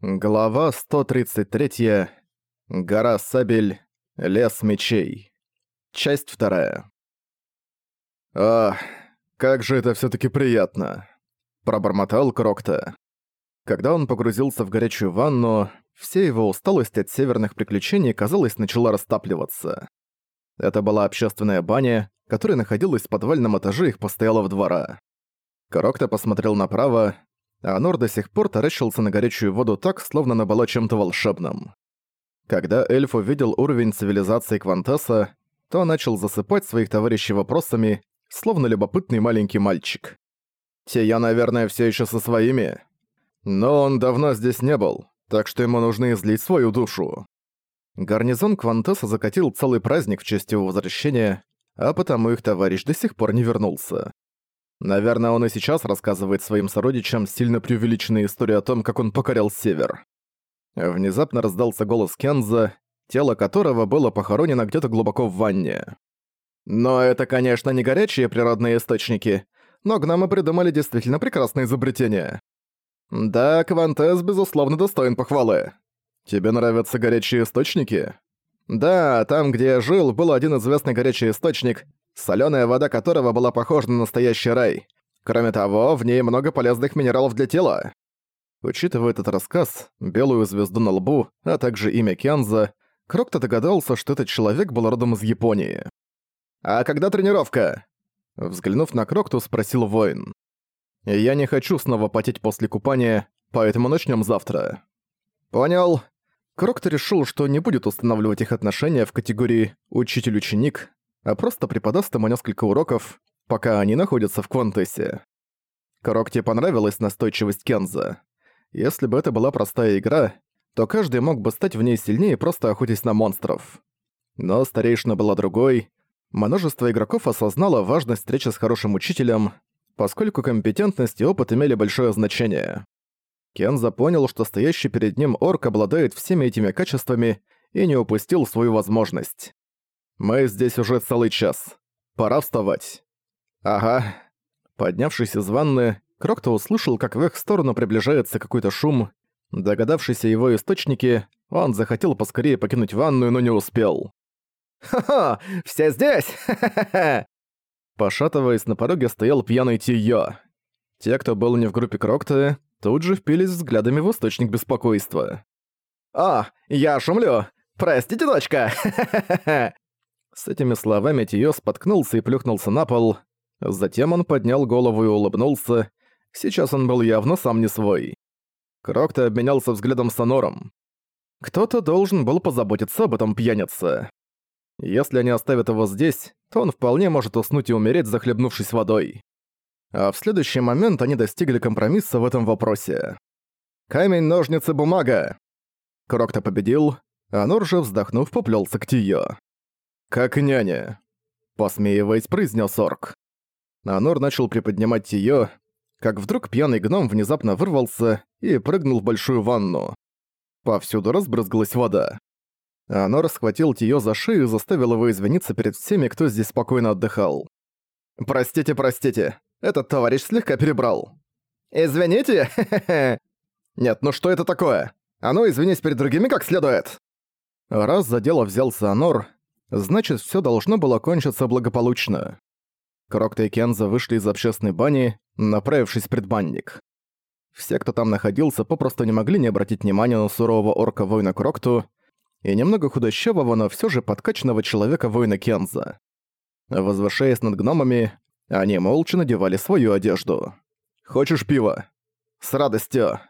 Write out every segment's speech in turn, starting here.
Глава 133. Гора Сабель. Лес мечей. Часть вторая. «Ах, как же это все таки приятно!» – пробормотал Крокта. Когда он погрузился в горячую ванну, вся его усталость от северных приключений, казалось, начала растапливаться. Это была общественная баня, которая находилась в подвальном этаже их постоялого двора. Крокта посмотрел направо, а Нор до сих пор таращился на горячую воду так, словно она была чем-то волшебным. Когда эльф увидел уровень цивилизации Квантеса, то начал засыпать своих товарищей вопросами, словно любопытный маленький мальчик. «Те я, наверное, все еще со своими. Но он давно здесь не был, так что ему нужно излить свою душу». Гарнизон Квантеса закатил целый праздник в честь его возвращения, а потому их товарищ до сих пор не вернулся. Наверное, он и сейчас рассказывает своим сородичам сильно преувеличенные истории о том, как он покорял Север. Внезапно раздался голос Кенза, тело которого было похоронено где-то глубоко в ванне. «Но это, конечно, не горячие природные источники, но гномы придумали действительно прекрасное изобретение. Да, Квантес, безусловно, достоин похвалы. Тебе нравятся горячие источники? Да, там, где я жил, был один известный горячий источник, соленая вода которого была похожа на настоящий рай. Кроме того, в ней много полезных минералов для тела. Учитывая этот рассказ, белую звезду на лбу, а также имя Кенза, Крокто догадался, что этот человек был родом из Японии. «А когда тренировка?» Взглянув на Крокту, спросил воин. «Я не хочу снова потеть после купания, поэтому начнем завтра». «Понял». Крокто решил, что не будет устанавливать их отношения в категории «учитель-ученик», а просто преподаст ему несколько уроков, пока они находятся в Квантесе. Крокте понравилась настойчивость Кенза. Если бы это была простая игра, то каждый мог бы стать в ней сильнее, просто охотясь на монстров. Но старейшина была другой. Множество игроков осознало важность встречи с хорошим учителем, поскольку компетентность и опыт имели большое значение. Кенза понял, что стоящий перед ним орк обладает всеми этими качествами и не упустил свою возможность. «Мы здесь уже целый час. Пора вставать». «Ага». Поднявшись из ванны, Крокто услышал, как в их сторону приближается какой-то шум. Догадавшись о его источнике, он захотел поскорее покинуть ванную, но не успел. «Ха-ха! Все здесь! Ха-ха-ха!» Пошатываясь на пороге, стоял пьяный Тиё. Те, кто был не в группе Крокта, тут же впились взглядами в источник беспокойства. «О, я шумлю! Простите, дочка! Ха-ха-ха!» С этими словами Тио споткнулся и плюхнулся на пол. Затем он поднял голову и улыбнулся. Сейчас он был явно сам не свой. Крокто обменялся взглядом с Анором. Кто-то должен был позаботиться об этом пьянице. Если они оставят его здесь, то он вполне может уснуть и умереть, захлебнувшись водой. А в следующий момент они достигли компромисса в этом вопросе. «Камень, ножницы, бумага!» Крокто победил, а Нор же, вздохнув, поплёлся к Тио. «Как няня», — посмеиваясь, произнес орк. Анор начал приподнимать её, как вдруг пьяный гном внезапно вырвался и прыгнул в большую ванну. Повсюду разбрызгалась вода. Анор схватил Тиё за шею и заставил его извиниться перед всеми, кто здесь спокойно отдыхал. «Простите, простите, этот товарищ слегка перебрал». «Извините? Нет, ну что это такое? А ну извинись перед другими как следует!» Раз за дело взялся Анор, Значит, все должно было кончиться благополучно. Крокта и Кенза вышли из общественной бани, направившись в предбанник. Все, кто там находился, попросту не могли не обратить внимания на сурового орка-воина Крокту и немного худощавого, но все же подкачанного человека-воина Кенза. Возвышаясь над гномами, они молча надевали свою одежду. «Хочешь пива?» «С радостью!»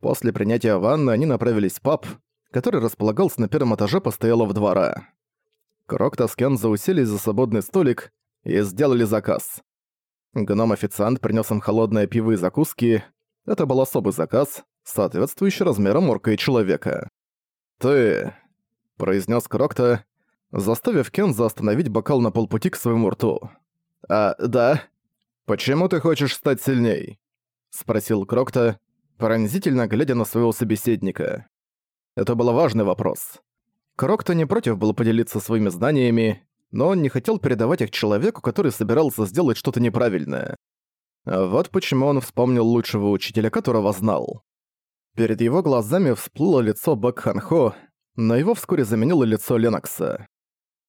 После принятия ванны они направились в паб, который располагался на первом этаже постоялого двора. Крокта с Кензо уселись за свободный столик и сделали заказ. Гном-официант принес им холодное пиво и закуски. Это был особый заказ, соответствующий размерам орка и человека. «Ты...» — произнес Крокта, заставив Кенза остановить бокал на полпути к своему рту. «А, да? Почему ты хочешь стать сильней?» — спросил Крокта, пронзительно глядя на своего собеседника. Это был важный вопрос. Крокто не против был поделиться своими знаниями, но он не хотел передавать их человеку, который собирался сделать что-то неправильное. Вот почему он вспомнил лучшего учителя, которого знал. Перед его глазами всплыло лицо Бэк Хан Хо, но его вскоре заменило лицо Ленокса.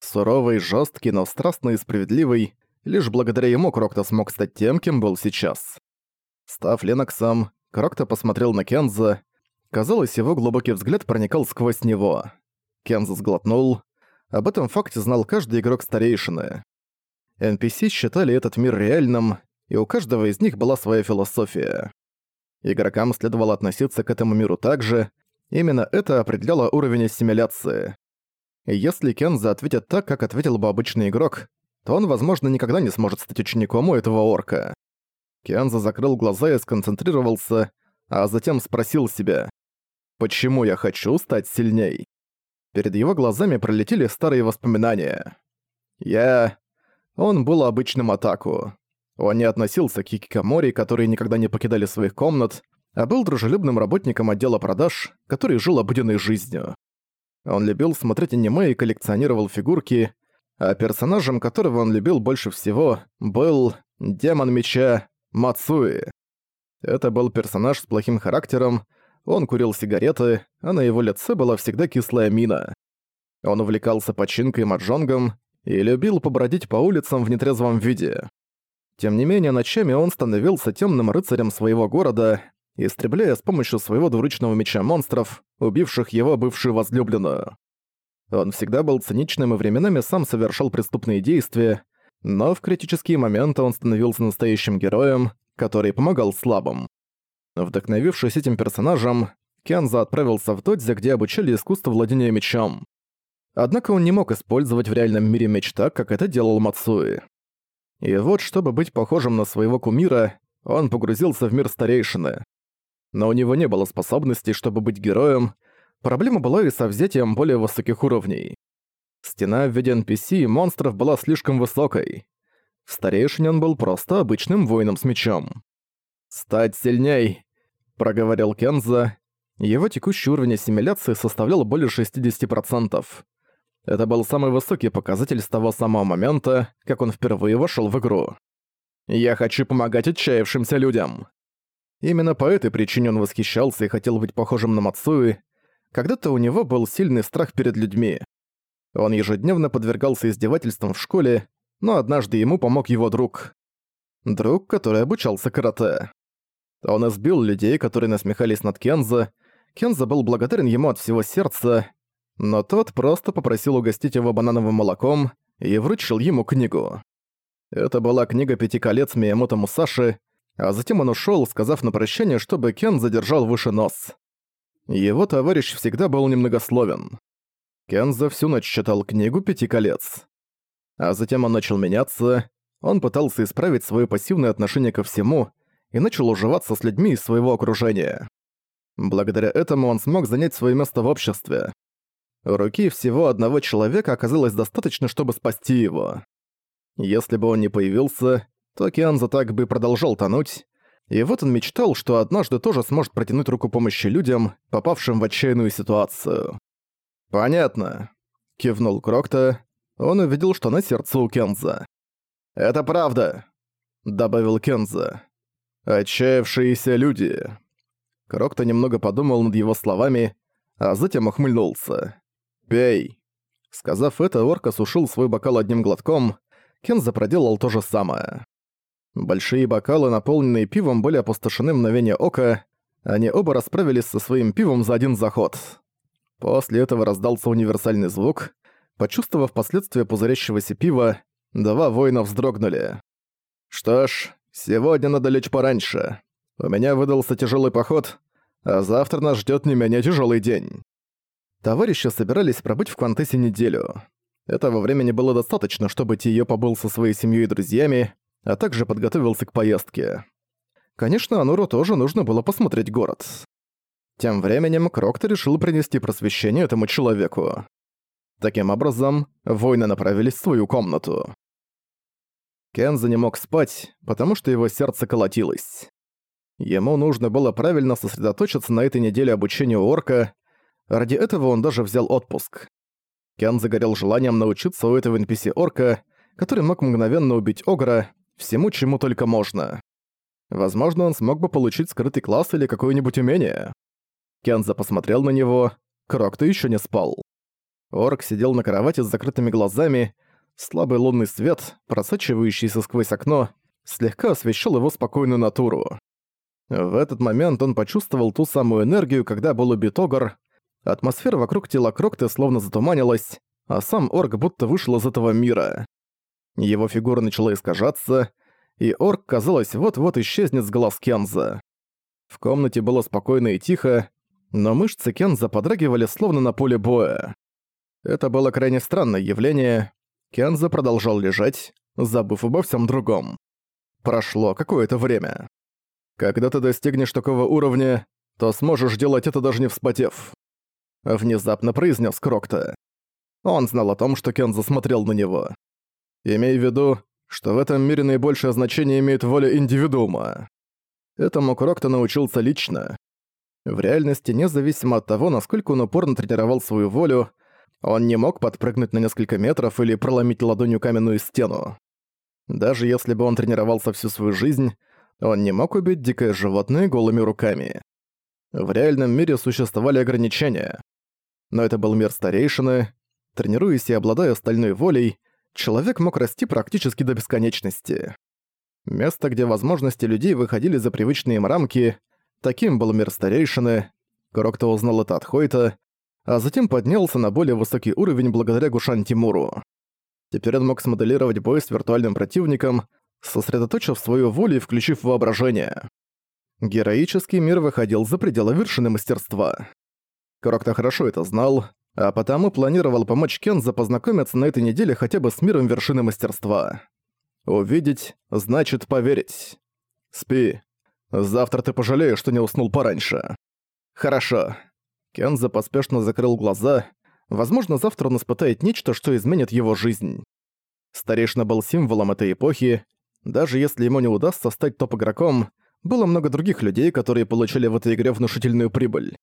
Суровый, жесткий, но страстный и справедливый, лишь благодаря ему Крокто смог стать тем, кем был сейчас. Став Леноксом, Крокто посмотрел на Кенза. Казалось, его глубокий взгляд проникал сквозь него. Кенза сглотнул. Об этом факте знал каждый игрок старейшины. NPC считали этот мир реальным, и у каждого из них была своя философия. Игрокам следовало относиться к этому миру так же, именно это определяло уровень ассимиляции. если Кенза ответит так, как ответил бы обычный игрок, то он, возможно, никогда не сможет стать учеником у этого орка. Кенза закрыл глаза и сконцентрировался, а затем спросил себя, «Почему я хочу стать сильней?» Перед его глазами пролетели старые воспоминания. Я... Он был обычным отаку. Он не относился к хикикомори, которые никогда не покидали своих комнат, а был дружелюбным работником отдела продаж, который жил обыденной жизнью. Он любил смотреть аниме и коллекционировал фигурки, а персонажем, которого он любил больше всего, был Демон Меча Мацуи. Это был персонаж с плохим характером, он курил сигареты, а на его лице была всегда кислая мина. Он увлекался починкой маджонгом и любил побродить по улицам в нетрезвом виде. Тем не менее, ночами он становился темным рыцарем своего города, истребляя с помощью своего двуручного меча монстров, убивших его бывшую возлюбленную. Он всегда был циничным и временами сам совершал преступные действия, но в критические моменты он становился настоящим героем, который помогал слабым. Вдохновившись этим персонажем, Кенза отправился в Додзе, где обучали искусству владения мечом. Однако он не мог использовать в реальном мире меч так, как это делал Мацуи. И вот, чтобы быть похожим на своего кумира, он погрузился в мир старейшины. Но у него не было способностей, чтобы быть героем, проблема была и со взятием более высоких уровней. Стена в виде NPC и монстров была слишком высокой. В старейшине он был просто обычным воином с мечом. «Стать сильней!» – проговорил Кенза. Его текущий уровень ассимиляции составлял более 60%. Это был самый высокий показатель с того самого момента, как он впервые вошел в игру. «Я хочу помогать отчаявшимся людям!» Именно по этой причине он восхищался и хотел быть похожим на Мацуи. Когда-то у него был сильный страх перед людьми. Он ежедневно подвергался издевательствам в школе, но однажды ему помог его друг. Друг, который обучался карате. Он избил людей, которые насмехались над Кензо. Кензо был благодарен ему от всего сердца, но тот просто попросил угостить его банановым молоком и вручил ему книгу. Это была книга «Пяти колец» Миямото Мусаши, а затем он ушёл, сказав на прощание, чтобы Кен задержал выше нос. Его товарищ всегда был немногословен. Кен за всю ночь читал книгу «Пяти колец». А затем он начал меняться, он пытался исправить своё пассивное отношение ко всему и начал уживаться с людьми из своего окружения. Благодаря этому он смог занять своё место в обществе. Руки всего одного человека оказалось достаточно, чтобы спасти его. Если бы он не появился, то Кианза так бы продолжал тонуть, и вот он мечтал, что однажды тоже сможет протянуть руку помощи людям, попавшим в отчаянную ситуацию. «Понятно», — кивнул Крокта. Он увидел, что на сердце у Кенза. «Это правда», — добавил Кенза. «Отчаявшиеся люди». Крокта немного подумал над его словами, а затем ухмыльнулся. «Пей». Сказав это, орк осушил свой бокал одним глотком. Кенза проделал то же самое. Большие бокалы, наполненные пивом, были опустошены мгновение ока. Они оба расправились со своим пивом за один заход. После этого раздался универсальный звук. Почувствовав последствия пузырящегося пива, два воина вздрогнули. «Что ж, сегодня надо лечь пораньше. У меня выдался тяжелый поход, а завтра нас ждет не менее тяжелый день». Товарищи собирались пробыть в Квантесе неделю. Этого времени было достаточно, чтобы Тиё побыл со своей семьей и друзьями, а также подготовился к поездке. Конечно, Ануру тоже нужно было посмотреть город. Тем временем Крокто решил принести просвещение этому человеку. Таким образом, воины направились в свою комнату. Кенза не мог спать, потому что его сердце колотилось. Ему нужно было правильно сосредоточиться на этой неделе обучения у орка, Ради этого он даже взял отпуск. Кен загорел желанием научиться у этого NPC-орка, который мог мгновенно убить Огра, всему чему только можно. Возможно, он смог бы получить скрытый класс или какое-нибудь умение. Кенза посмотрел на него, Крокто еще не спал. Орк сидел на кровати с закрытыми глазами, слабый лунный свет, просачивающийся сквозь окно, слегка освещал его спокойную натуру. В этот момент он почувствовал ту самую энергию, когда был убит Огр. Атмосфера вокруг тела Крокты словно затуманилась, а сам Орк будто вышел из этого мира. Его фигура начала искажаться, и Орк, казалось, вот-вот исчезнет с глаз Кенза. В комнате было спокойно и тихо, но мышцы Кенза подрагивали словно на поле боя. Это было крайне странное явление. Кенза продолжал лежать, забыв обо всем другом. Прошло какое-то время. Когда ты достигнешь такого уровня, то сможешь делать это даже не вспотев. Внезапно произнес Крокта. Он знал о том, что Кенза смотрел на него. Имей в виду, что в этом мире наибольшее значение имеет воля индивидуума. Этому Крокто научился лично. В реальности, независимо от того, насколько он упорно тренировал свою волю, он не мог подпрыгнуть на несколько метров или проломить ладонью каменную стену. Даже если бы он тренировался всю свою жизнь, он не мог убить дикое животное голыми руками. В реальном мире существовали ограничения. Но это был мир старейшины. Тренируясь и обладая стальной волей, человек мог расти практически до бесконечности. Место, где возможности людей выходили за привычные им рамки, таким был мир старейшины. Крокто узнал это от Хойта, а затем поднялся на более высокий уровень благодаря Гушан Тимуру. Теперь он мог смоделировать бой с виртуальным противником, сосредоточив свою волю и включив воображение. Героический мир выходил за пределы вершины мастерства. Крокто хорошо это знал, а потому планировал помочь Кенза познакомиться на этой неделе хотя бы с миром вершины мастерства. Увидеть – значит поверить. Спи. Завтра ты пожалеешь, что не уснул пораньше. Хорошо. Кенза поспешно закрыл глаза. Возможно, завтра он испытает нечто, что изменит его жизнь. Старейшина был символом этой эпохи. Даже если ему не удастся стать топ-игроком, было много других людей, которые получили в этой игре внушительную прибыль.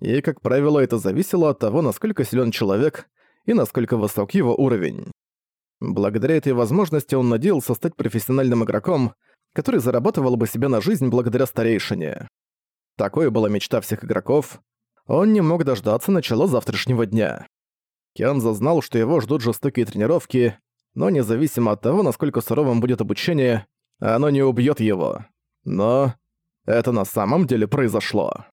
И, как правило, это зависело от того, насколько силен человек и насколько высок его уровень. Благодаря этой возможности он надеялся стать профессиональным игроком, который зарабатывал бы себе на жизнь благодаря старейшине. Такой была мечта всех игроков. Он не мог дождаться начала завтрашнего дня. Кенза знал, что его ждут жестокие тренировки, но независимо от того, насколько суровым будет обучение, оно не убьет его. Но это на самом деле произошло.